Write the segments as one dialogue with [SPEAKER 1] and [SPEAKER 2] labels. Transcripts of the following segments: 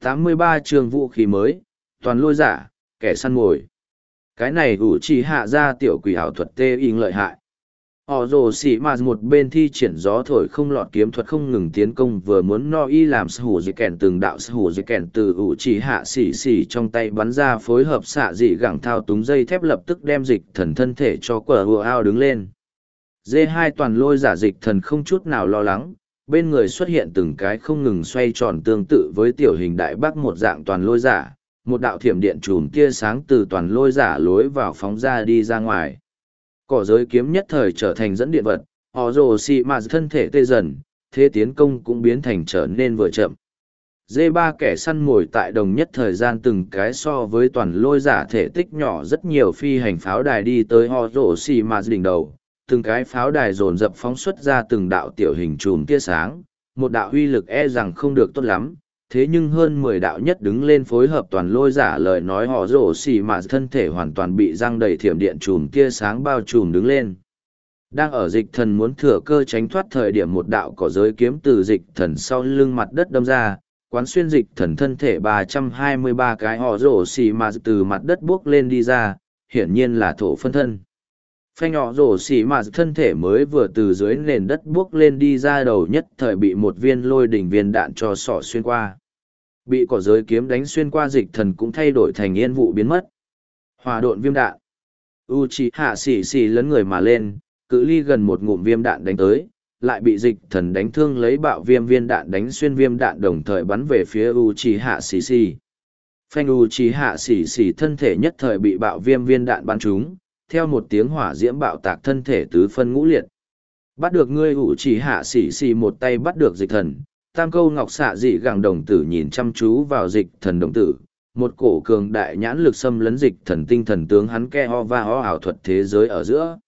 [SPEAKER 1] 83 trường vũ khí mới, toàn lôi giả, kẻ săn mồi. Cái này ủ chỉ hạ ra tiểu quỷ ảo thuật tê in lợi hại. Họ rồ xỉ mà một bên thi triển gió thổi không lọt kiếm thuật không ngừng tiến công vừa muốn no y làm sư hủ dị kèn từng đạo sư hủ dị kèn từ ủ chỉ hạ xỉ xỉ trong tay bắn ra phối hợp xạ dị gẳng thao túng dây thép lập tức đem dịch thần thân thể cho quờ hùa ao đứng lên. Dê hai toàn lôi giả dịch thần không chút nào lo lắng, bên người xuất hiện từng cái không ngừng xoay tròn tương tự với tiểu hình đại bác một dạng toàn lôi giả, một đạo thiểm điện chùm tia sáng từ toàn lôi giả lối vào phóng ra đi ra ngoài. Cỏ giới kiếm nhất thời trở thành dẫn điện vật, họ rồ xì mà thân thể tê dần, thế tiến công cũng biến thành trở nên vừa chậm. Dê ba kẻ săn mồi tại đồng nhất thời gian từng cái so với toàn lôi giả thể tích nhỏ rất nhiều phi hành pháo đài đi tới họ rồ xì mà đỉnh đầu, từng cái pháo đài dồn dập phóng xuất ra từng đạo tiểu hình chùm tia sáng, một đạo huy lực e rằng không được tốt lắm, thế nhưng hơn mười đạo nhất đứng lên phối hợp toàn lôi giả lời nói họ rổ xì mà thân thể hoàn toàn bị răng đầy thiểm điện chùm tia sáng bao trùm đứng lên. Đang ở dịch thần muốn thừa cơ tránh thoát thời điểm một đạo cỏ giới kiếm từ dịch thần sau lưng mặt đất đâm ra, quán xuyên dịch thần thân thể ba trăm hai mươi ba cái họ rổ xì mà từ mặt đất bước lên đi ra, hiển nhiên là thổ phân thân phanh nhỏ rổ xỉ mà thân thể mới vừa từ dưới nền đất buốc lên đi ra đầu nhất thời bị một viên lôi đỉnh viên đạn cho sỏ xuyên qua. Bị cỏ giới kiếm đánh xuyên qua dịch thần cũng thay đổi thành yên vụ biến mất. Hòa độn viêm đạn. U chỉ hạ xỉ xỉ lấn người mà lên, cự ly gần một ngụm viêm đạn đánh tới, lại bị dịch thần đánh thương lấy bạo viêm viên đạn đánh xuyên viêm đạn đồng thời bắn về phía u chỉ hạ xỉ xỉ. Phanh u chỉ hạ xỉ xỉ thân thể nhất thời bị bạo viêm viên đạn bắn trúng theo một tiếng hỏa diễm bạo tạc thân thể tứ phân ngũ liệt. Bắt được ngươi ủ chỉ hạ xỉ xì một tay bắt được dịch thần, tam câu ngọc xạ dị gàng đồng tử nhìn chăm chú vào dịch thần đồng tử, một cổ cường đại nhãn lực xâm lấn dịch thần tinh thần tướng hắn ke ho va ho ảo thuật thế giới ở giữa.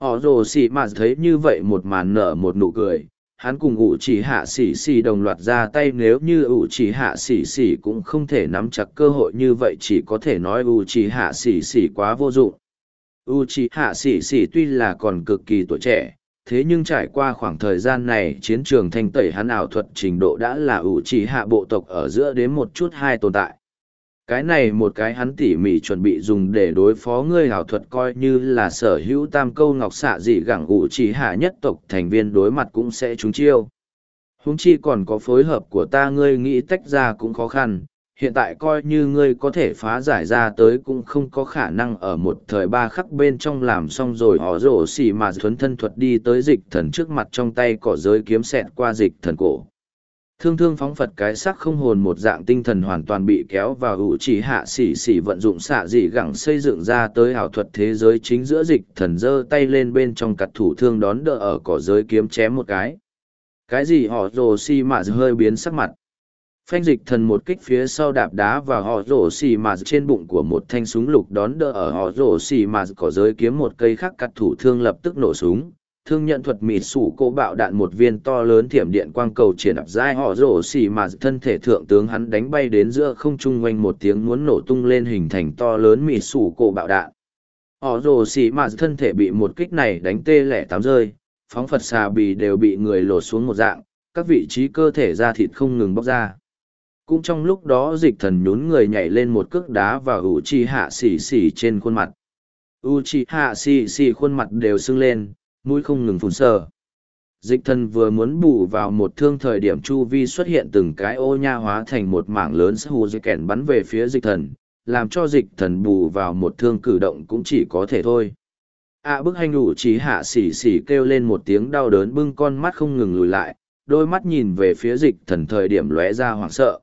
[SPEAKER 1] Họ rồ xỉ mà thấy như vậy một màn nở một nụ cười, hắn cùng ủ chỉ hạ xỉ xỉ đồng loạt ra tay nếu như ủ chỉ hạ xỉ xỉ cũng không thể nắm chặt cơ hội như vậy chỉ có thể nói ủ chỉ hạ xỉ xỉ quá vô dụng u c h i hạ xỉ xỉ tuy là còn cực kỳ tuổi trẻ, thế nhưng trải qua khoảng thời gian này, chiến trường thanh tẩy hắn ảo thuật trình độ đã là u c h i hạ bộ tộc ở giữa đến một chút hai tồn tại. Cái này một cái hắn tỉ mỉ chuẩn bị dùng để đối phó ngươi ảo thuật coi như là sở hữu tam câu ngọc xạ dị gẳng ủ chỉ hạ nhất tộc thành viên đối mặt cũng sẽ trúng chiêu. Huống chi còn có phối hợp của ta, ngươi nghĩ tách ra cũng khó khăn hiện tại coi như ngươi có thể phá giải ra tới cũng không có khả năng ở một thời ba khắc bên trong làm xong rồi. Họ rổ xỉ mà thuấn thân thuật đi tới dịch thần trước mặt trong tay cỏ giới kiếm xẹt qua dịch thần cổ. Thương thương phóng phật cái sắc không hồn một dạng tinh thần hoàn toàn bị kéo vào ủ chỉ hạ xỉ xỉ vận dụng xạ dị gẳng xây dựng ra tới ảo thuật thế giới chính giữa dịch thần giơ tay lên bên trong cặt thủ thương đón đỡ ở cỏ giới kiếm chém một cái. Cái gì? Họ rồ xi mà hơi biến sắc mặt phanh dịch thần một kích phía sau đạp đá và họ rổ xì mà trên bụng của một thanh súng lục đón đỡ ở họ rổ xì mà có giới kiếm một cây khắc cắt thủ thương lập tức nổ súng. Thương nhận thuật mịt sủ cỗ bạo đạn một viên to lớn thiểm điện quang cầu triển ập dai họ rổ xì mà thân thể thượng tướng hắn đánh bay đến giữa không trung quanh một tiếng muốn nổ tung lên hình thành to lớn mịt sủ cỗ bạo đạn. Họ rổ xì mà thân thể bị một kích này đánh tê lẻ tám rơi, phóng phật xà bì đều bị người lột xuống một dạng, các vị trí cơ thể da thịt không ngừng bóc ra cũng trong lúc đó dịch thần nhún người nhảy lên một cước đá và ủ chi hạ xì xì trên khuôn mặt. U chi hạ xì xì khuôn mặt đều sưng lên, mũi không ngừng phun sờ. Dịch thần vừa muốn bù vào một thương thời điểm chu vi xuất hiện từng cái ô nha hóa thành một mảng lớn sơ hù dây kẻn bắn về phía dịch thần, làm cho dịch thần bù vào một thương cử động cũng chỉ có thể thôi. À bức hành ủ trí hạ xỉ xỉ kêu lên một tiếng đau đớn bưng con mắt không ngừng lùi lại, đôi mắt nhìn về phía dịch thần thời điểm lóe ra hoảng sợ.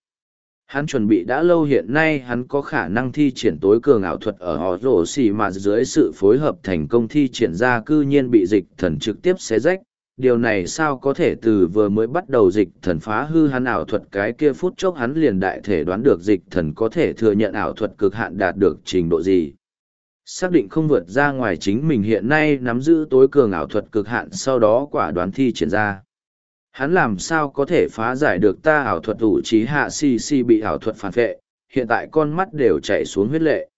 [SPEAKER 1] Hắn chuẩn bị đã lâu hiện nay hắn có khả năng thi triển tối cường ảo thuật ở họ rổ xì mà dưới sự phối hợp thành công thi triển ra cư nhiên bị dịch thần trực tiếp xé rách. Điều này sao có thể từ vừa mới bắt đầu dịch thần phá hư hắn ảo thuật cái kia phút chốc hắn liền đại thể đoán được dịch thần có thể thừa nhận ảo thuật cực hạn đạt được trình độ gì. Xác định không vượt ra ngoài chính mình hiện nay nắm giữ tối cường ảo thuật cực hạn sau đó quả đoán thi triển ra hắn làm sao có thể phá giải được ta ảo thuật ủ trí hạ si si bị ảo thuật phản vệ hiện tại con mắt đều chảy xuống huyết lệ.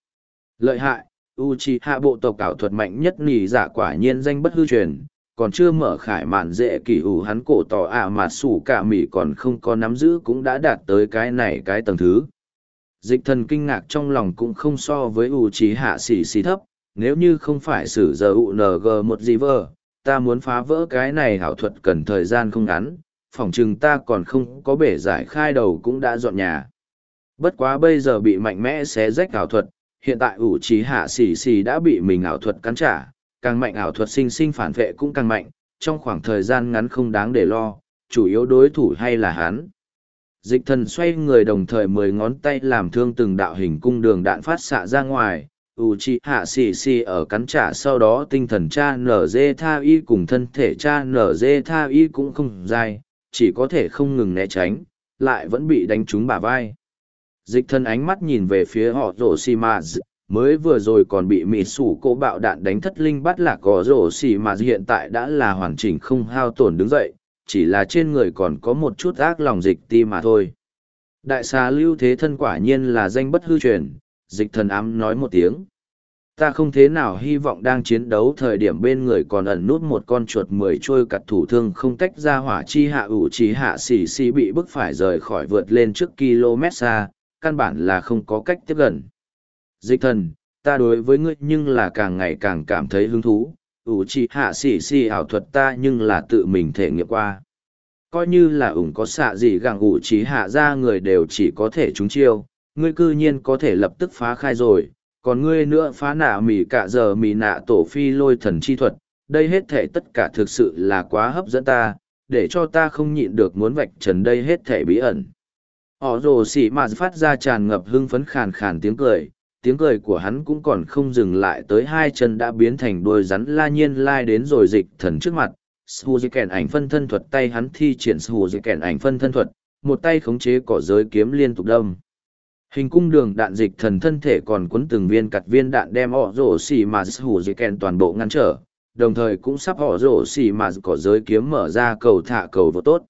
[SPEAKER 1] Lợi hại u trí hạ bộ tộc ảo thuật mạnh nhất nỉ giả quả nhiên danh bất hư truyền còn chưa mở khải mạn dễ kỳ ủ hắn cổ tỏ ạ à mà sủ cả mỉ còn không có nắm giữ cũng đã đạt tới cái này cái tầng thứ. Dịch thần kinh ngạc trong lòng cũng không so với ủ trí hạ xì xì thấp nếu như không phải sử giờ UNG một gì vờ, ta muốn phá vỡ cái này hảo thuật cần thời gian không ngắn, phỏng chừng ta còn không có bể giải khai đầu cũng đã dọn nhà. Bất quá bây giờ bị mạnh mẽ xé rách ảo thuật, hiện tại ủ trí hạ xỉ xỉ đã bị mình ảo thuật cắn trả, càng mạnh ảo thuật sinh sinh phản vệ cũng càng mạnh, trong khoảng thời gian ngắn không đáng để lo, chủ yếu đối thủ hay là hắn. Dịch thần xoay người đồng thời mười ngón tay làm thương từng đạo hình cung đường đạn phát xạ ra ngoài, u chi hạ xì xì ở cắn trả sau đó tinh thần cha nở dê tha y cùng thân thể cha nở dê tha y cũng không dai, chỉ có thể không ngừng né tránh, lại vẫn bị đánh trúng bả vai. Dịch thân ánh mắt nhìn về phía họ rổ xì mà mới vừa rồi còn bị mịt sủ cỗ bạo đạn đánh thất linh bắt lạc gò rổ xì mà hiện tại đã là hoàn chỉnh không hao tổn đứng dậy, chỉ là trên người còn có một chút ác lòng dịch ti mà thôi. Đại xà lưu thế thân quả nhiên là danh bất hư truyền, dịch thần ám nói một tiếng ta không thế nào hy vọng đang chiến đấu thời điểm bên người còn ẩn nút một con chuột mười trôi cặt thủ thương không tách ra hỏa chi hạ ủ chỉ hạ xì xì bị bức phải rời khỏi vượt lên trước km xa, căn bản là không có cách tiếp gần. Dịch thần, ta đối với ngươi nhưng là càng ngày càng cảm thấy hứng thú, ủ chỉ hạ xì xì ảo thuật ta nhưng là tự mình thể nghiệm qua. Coi như là ủng có xạ gì gặng ủ trí hạ ra người đều chỉ có thể trúng chiêu, ngươi cư nhiên có thể lập tức phá khai rồi còn ngươi nữa phá nạ mỉ cả giờ mỉ nạ tổ phi lôi thần chi thuật, đây hết thể tất cả thực sự là quá hấp dẫn ta, để cho ta không nhịn được muốn vạch trần đây hết thể bí ẩn. Họ rồ xỉ mà phát ra tràn ngập hưng phấn khàn khàn tiếng cười, tiếng cười của hắn cũng còn không dừng lại tới hai chân đã biến thành đôi rắn la nhiên lai đến rồi dịch thần trước mặt. Sù kèn ảnh phân thân thuật tay hắn thi triển sù kèn ảnh phân thân thuật, một tay khống chế cỏ giới kiếm liên tục đâm. Hình cung đường đạn dịch thần thân thể còn cuốn từng viên cặt viên đạn đem họ rổ xì mà hủ dây kèn toàn bộ ngăn trở, đồng thời cũng sắp họ rổ xì mà có giới kiếm mở ra cầu thả cầu vô tốt.